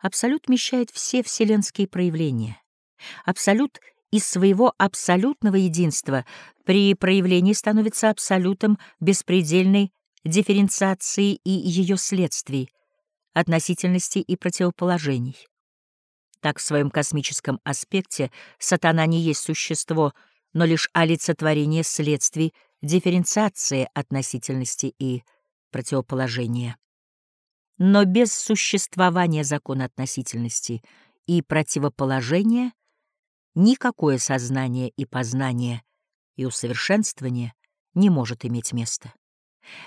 Абсолют вмещает все вселенские проявления. Абсолют из своего абсолютного единства при проявлении становится абсолютом беспредельной дифференциации и ее следствий, относительности и противоположений. Так в своем космическом аспекте сатана не есть существо, но лишь олицетворение следствий дифференциации относительности и противоположения. Но без существования закона относительности и противоположения никакое сознание и познание и усовершенствование не может иметь места.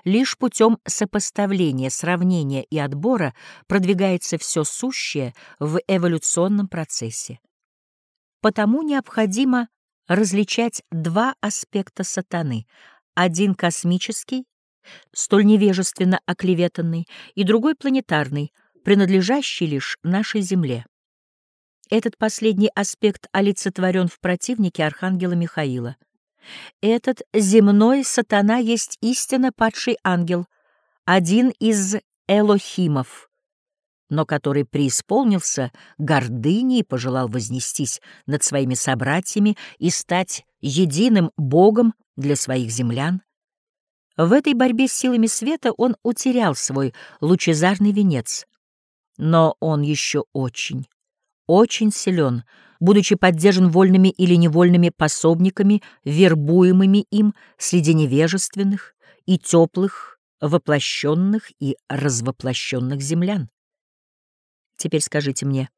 Лишь путем сопоставления, сравнения и отбора продвигается все сущее в эволюционном процессе. Потому необходимо различать два аспекта сатаны. Один космический, столь невежественно оклеветанный, и другой планетарный, принадлежащий лишь нашей Земле. Этот последний аспект олицетворен в противнике Архангела Михаила. Этот земной сатана есть истинно падший ангел, один из элохимов, но который преисполнился гордыни и пожелал вознестись над своими собратьями и стать единым Богом для своих землян. В этой борьбе с силами света он утерял свой лучезарный венец, но он еще очень, очень силен, будучи поддержан вольными или невольными пособниками, вербуемыми им среди невежественных и теплых, воплощенных и развоплощенных землян. Теперь скажите мне,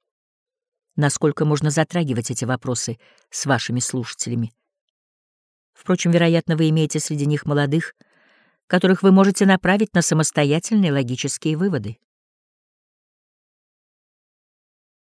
насколько можно затрагивать эти вопросы с вашими слушателями? Впрочем, вероятно, вы имеете среди них молодых, которых вы можете направить на самостоятельные логические выводы.